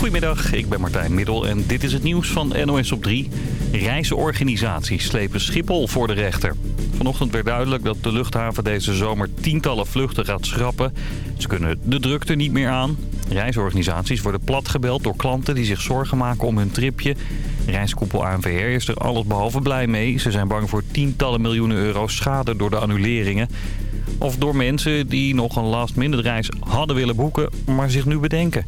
Goedemiddag, ik ben Martijn Middel en dit is het nieuws van NOS op 3. Reisorganisaties slepen Schiphol voor de rechter. Vanochtend werd duidelijk dat de luchthaven deze zomer tientallen vluchten gaat schrappen. Ze kunnen de drukte niet meer aan. Reisorganisaties worden platgebeld door klanten die zich zorgen maken om hun tripje. Reiskoepel ANVR is er allesbehalve blij mee. Ze zijn bang voor tientallen miljoenen euro schade door de annuleringen. Of door mensen die nog een last-minute reis hadden willen boeken, maar zich nu bedenken.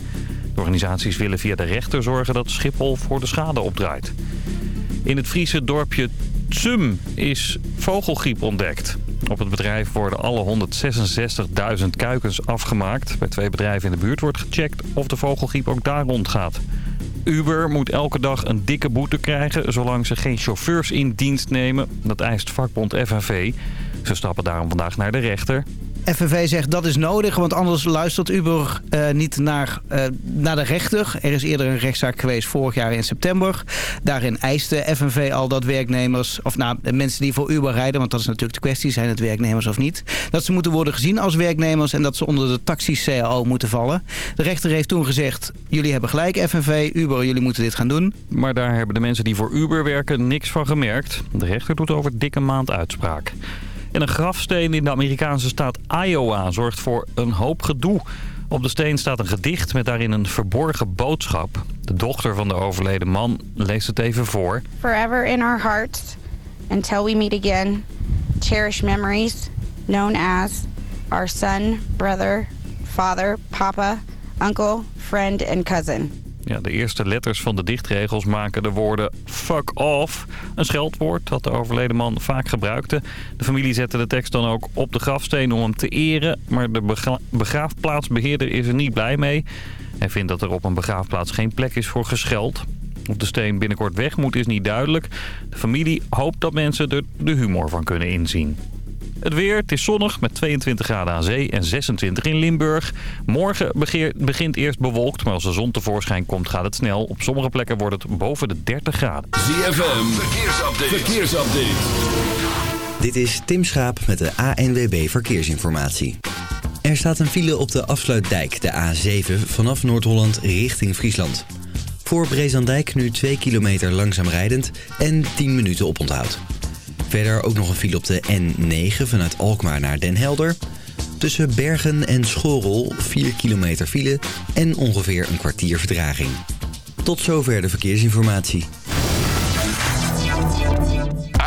Organisaties willen via de rechter zorgen dat Schiphol voor de schade opdraait. In het Friese dorpje Tsum is vogelgriep ontdekt. Op het bedrijf worden alle 166.000 kuikens afgemaakt. Bij twee bedrijven in de buurt wordt gecheckt of de vogelgriep ook daar rondgaat. Uber moet elke dag een dikke boete krijgen zolang ze geen chauffeurs in dienst nemen. Dat eist vakbond FNV. Ze stappen daarom vandaag naar de rechter. FNV zegt dat is nodig, want anders luistert Uber uh, niet naar, uh, naar de rechter. Er is eerder een rechtszaak geweest vorig jaar in september. Daarin eiste FNV al dat werknemers, of nou, mensen die voor Uber rijden... want dat is natuurlijk de kwestie, zijn het werknemers of niet... dat ze moeten worden gezien als werknemers en dat ze onder de taxi-CAO moeten vallen. De rechter heeft toen gezegd, jullie hebben gelijk FNV, Uber, jullie moeten dit gaan doen. Maar daar hebben de mensen die voor Uber werken niks van gemerkt. De rechter doet over dikke maand uitspraak. En een grafsteen in de Amerikaanse staat Iowa zorgt voor een hoop gedoe. Op de steen staat een gedicht met daarin een verborgen boodschap. De dochter van de overleden man leest het even voor. Forever in our hearts, until we meet again, cherish memories known as our son, brother, father, papa, uncle, friend and cousin. Ja, de eerste letters van de dichtregels maken de woorden fuck off. Een scheldwoord dat de overleden man vaak gebruikte. De familie zette de tekst dan ook op de grafsteen om hem te eren. Maar de begraafplaatsbeheerder is er niet blij mee. Hij vindt dat er op een begraafplaats geen plek is voor gescheld. Of de steen binnenkort weg moet is niet duidelijk. De familie hoopt dat mensen er de humor van kunnen inzien. Het weer, het is zonnig met 22 graden aan zee en 26 in Limburg. Morgen begint eerst bewolkt, maar als de zon tevoorschijn komt gaat het snel. Op sommige plekken wordt het boven de 30 graden. ZFM, verkeersupdate. verkeersupdate. Dit is Tim Schaap met de ANWB Verkeersinformatie. Er staat een file op de afsluitdijk, de A7, vanaf Noord-Holland richting Friesland. Voor Brezandijk nu 2 kilometer langzaam rijdend en 10 minuten oponthoud. Verder ook nog een file op de N9 vanuit Alkmaar naar Den Helder. Tussen Bergen en Schorrel 4 kilometer file en ongeveer een kwartier vertraging. Tot zover de verkeersinformatie.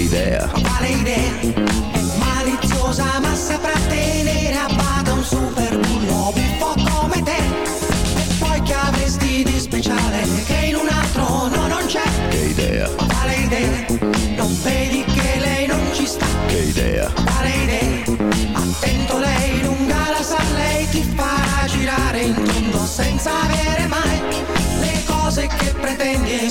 idea? Quale idea? Maliziosa ma saprà tenere a bada un super bullo buffo come te. E poi che avresti di speciale che in un altro no non c'è? Che idea? Quale idea? Non vedi che lei non ci sta? Che idea? Quale idea? Attento lei, lunga la sa, lei ti farà girare in tondo senza avere mai le cose che pretendi. E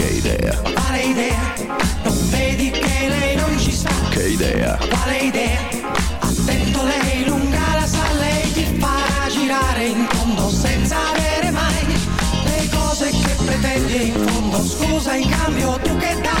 en cambio, tú que estás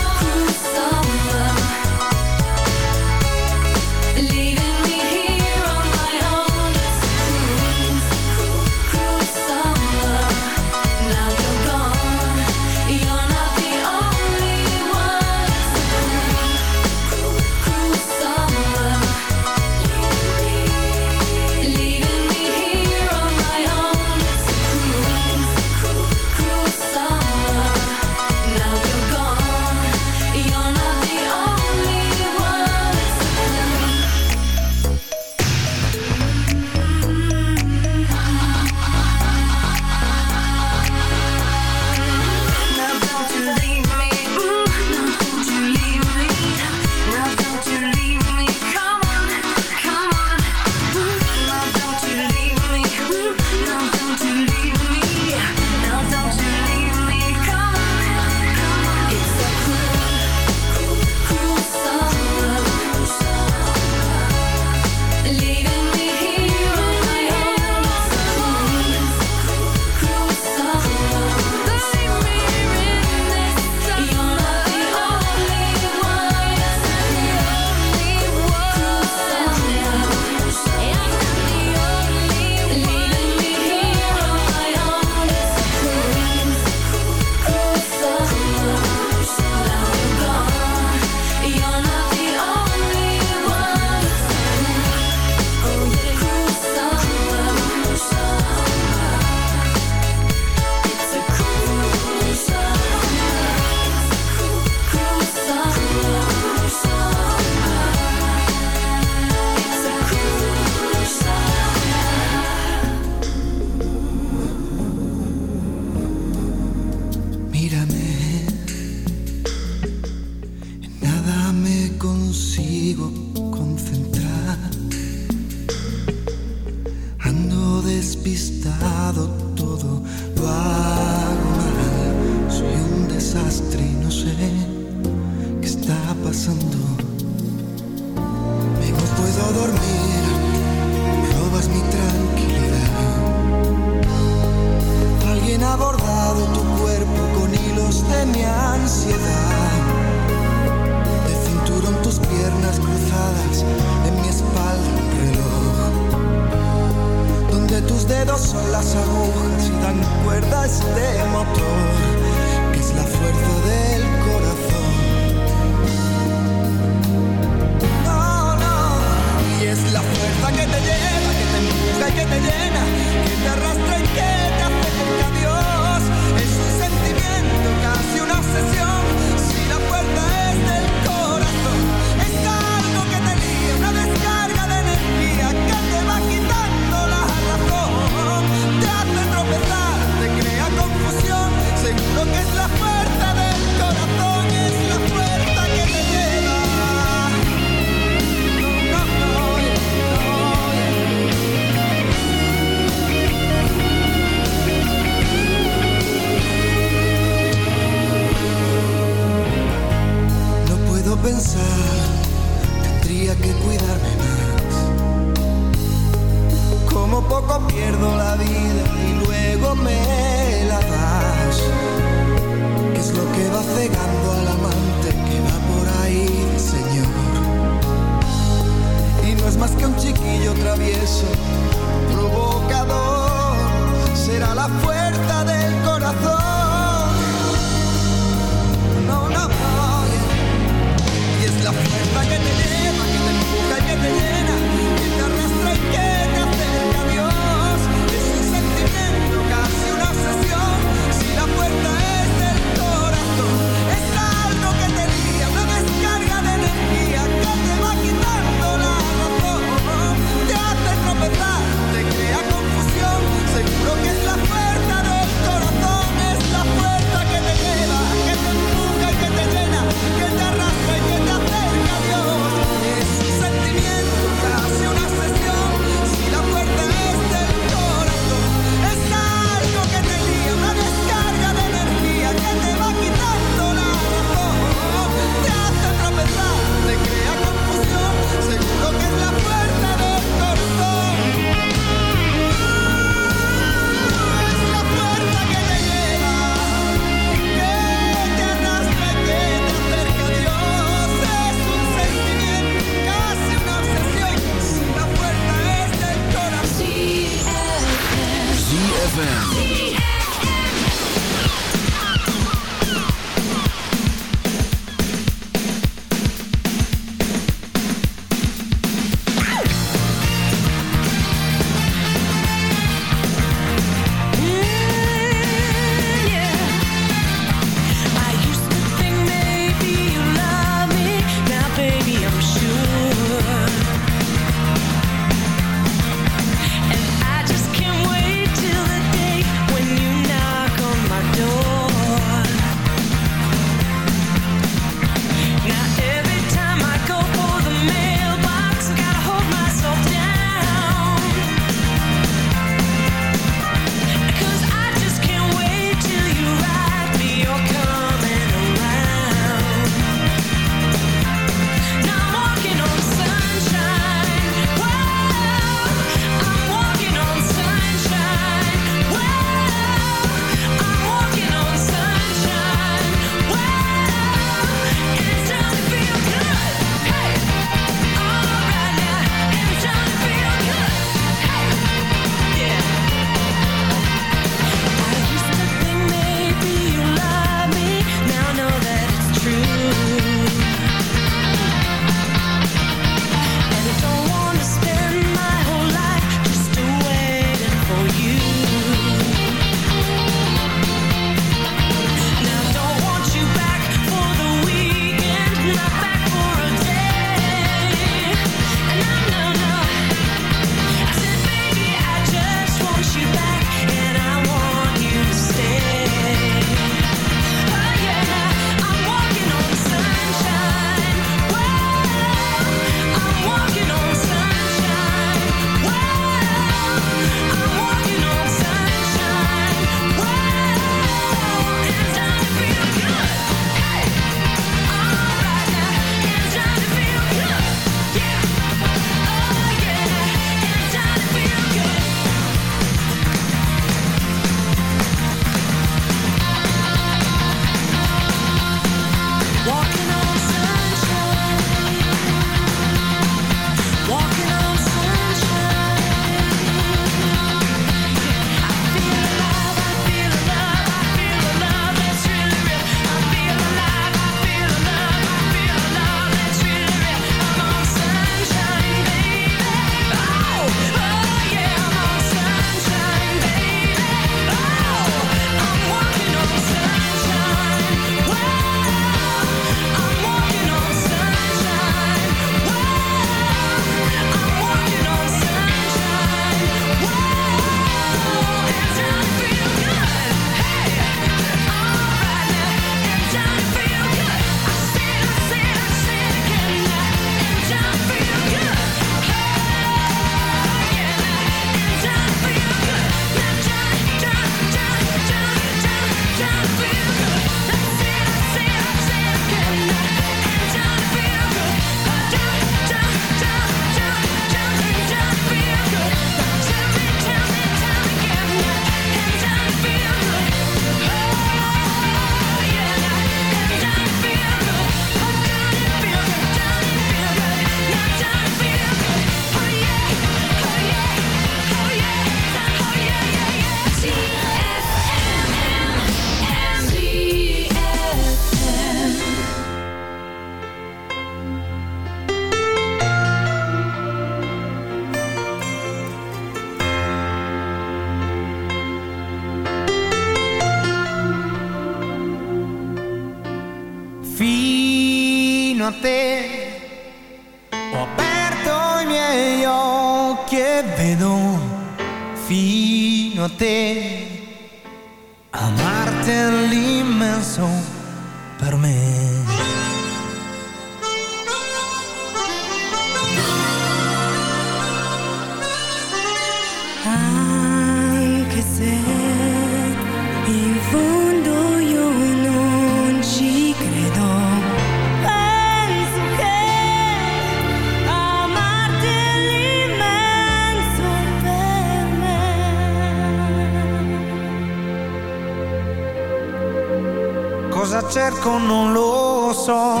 Cosa cerco non lo so,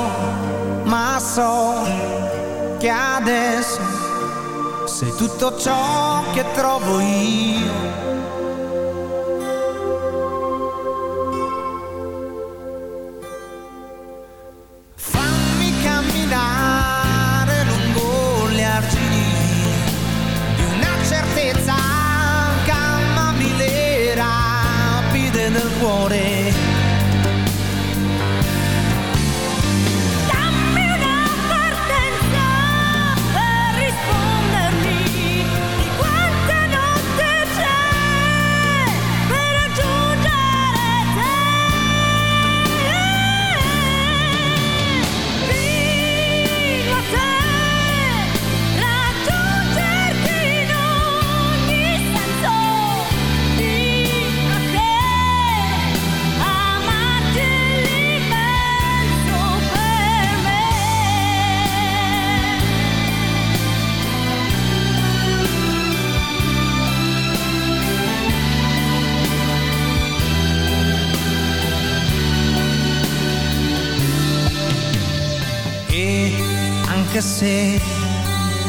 ma so che adesso se tutto ciò che trovo io.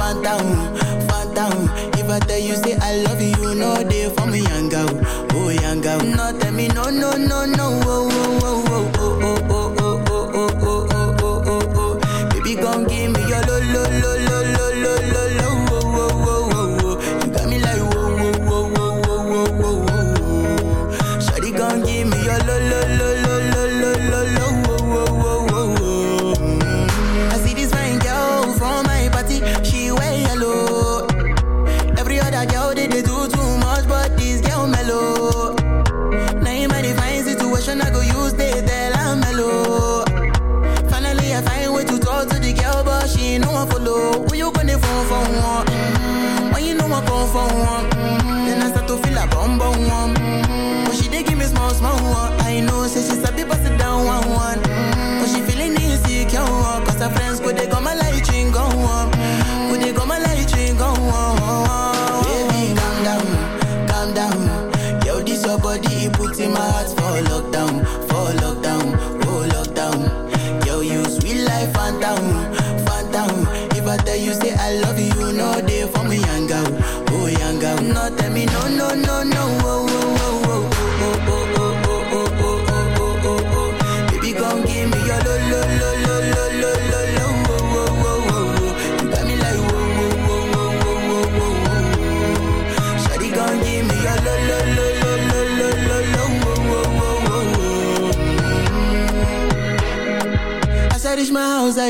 want down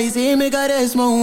is in me got a small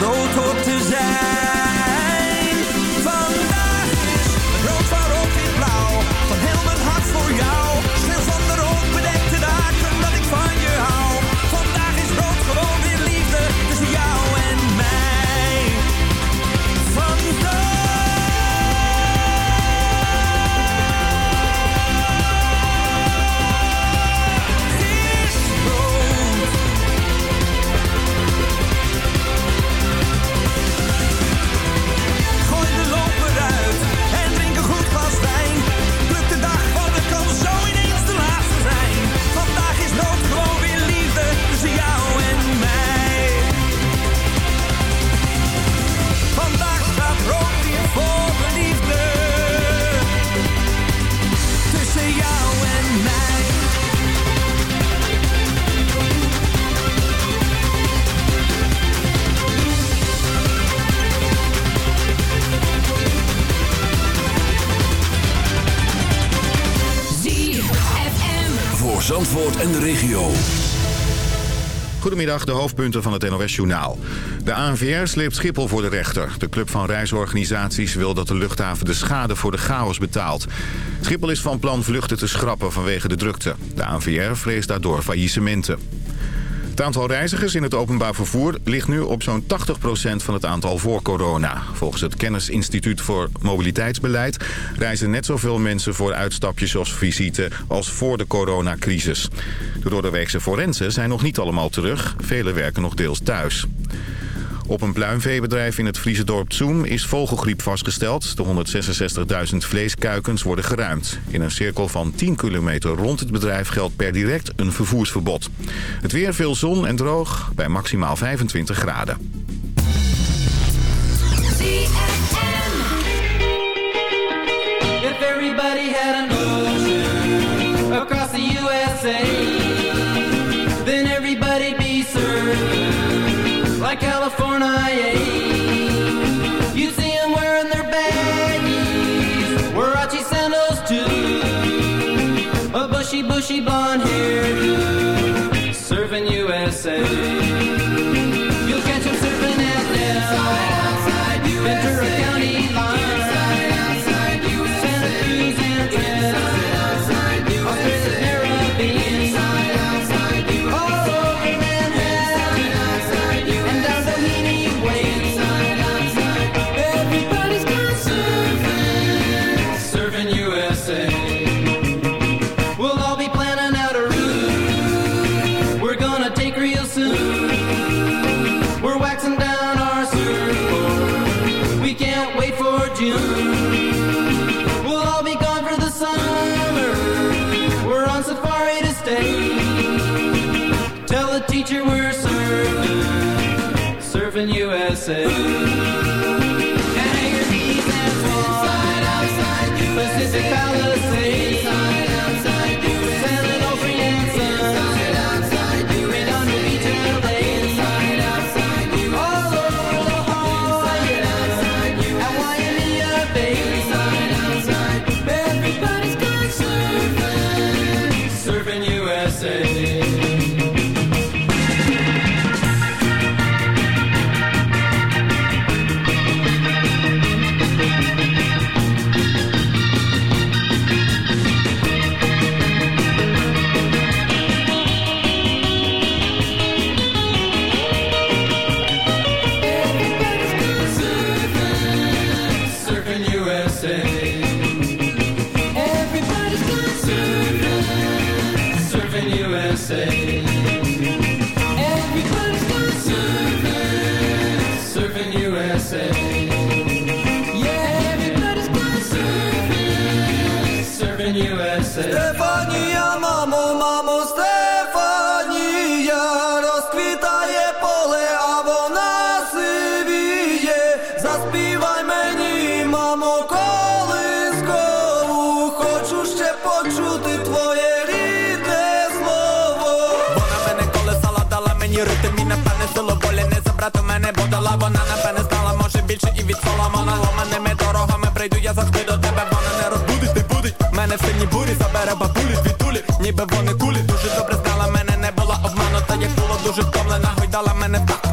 Rood hoort te zijn. De hoofdpunten van het NOS-journaal. De ANVR sleept Schiphol voor de rechter. De club van reisorganisaties wil dat de luchthaven de schade voor de chaos betaalt. Schiphol is van plan vluchten te schrappen vanwege de drukte. De ANVR vreest daardoor faillissementen. Het aantal reizigers in het openbaar vervoer ligt nu op zo'n 80% van het aantal voor corona. Volgens het Kennisinstituut voor Mobiliteitsbeleid reizen net zoveel mensen voor uitstapjes of visite als voor de coronacrisis. De Doorderweekse forensen zijn nog niet allemaal terug. Velen werken nog deels thuis. Op een pluimveebedrijf in het Friese dorp Zoom is vogelgriep vastgesteld. De 166.000 vleeskuikens worden geruimd. In een cirkel van 10 kilometer rond het bedrijf geldt per direct een vervoersverbod. Het weer veel zon en droog bij maximaal 25 graden. Bushy blonde hairdo, serving USA. Прийду я завжди до тебе Вона не розбудить, не будить. Мене в сильній бурі забере бабулі, звідулі Ніби вони кулі, дуже добре знала мене Не була обманута, як було дуже втомлена Гойдала мене в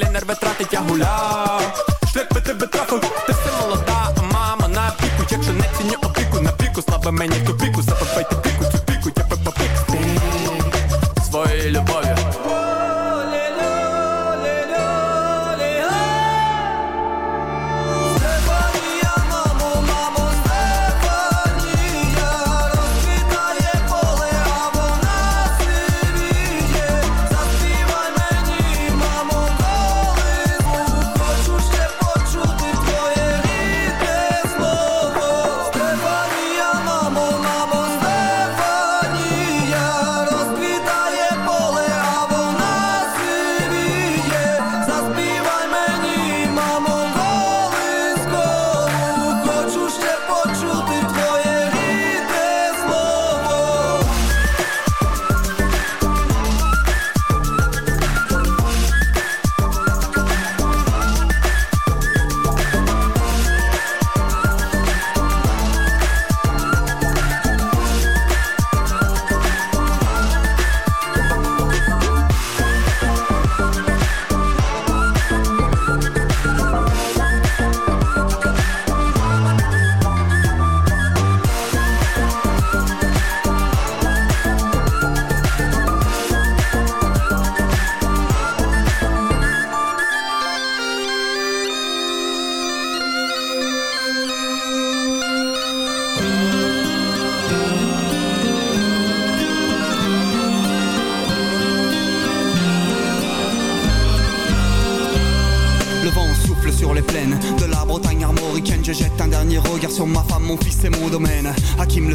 далі нерви тратить Я гуляв, шлях би тебе трафив Ти все молода, а мама на піку. Якщо не ціню опіку, на піку слабе мені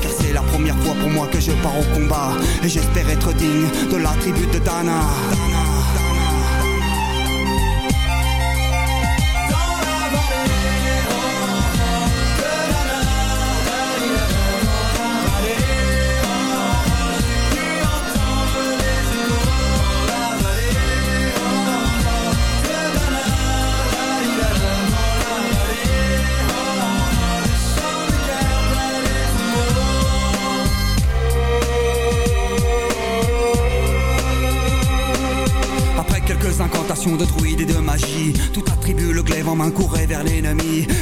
Car c'est la première fois pour moi que je pars au combat. Et j'espère être digne de la tribu de Dana. Dana. Main courait vers l'ennemi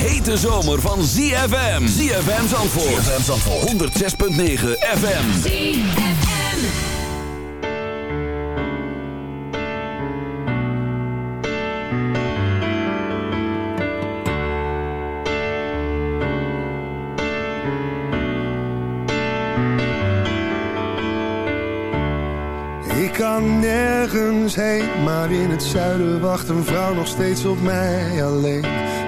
hete zomer van ZFM. ZFM Zandvoort. ZFM Zandvoort. 106.9 FM. Ik kan nergens heen, maar in het zuiden wacht een vrouw nog steeds op mij alleen.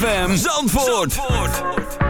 ZFM Zandvoort.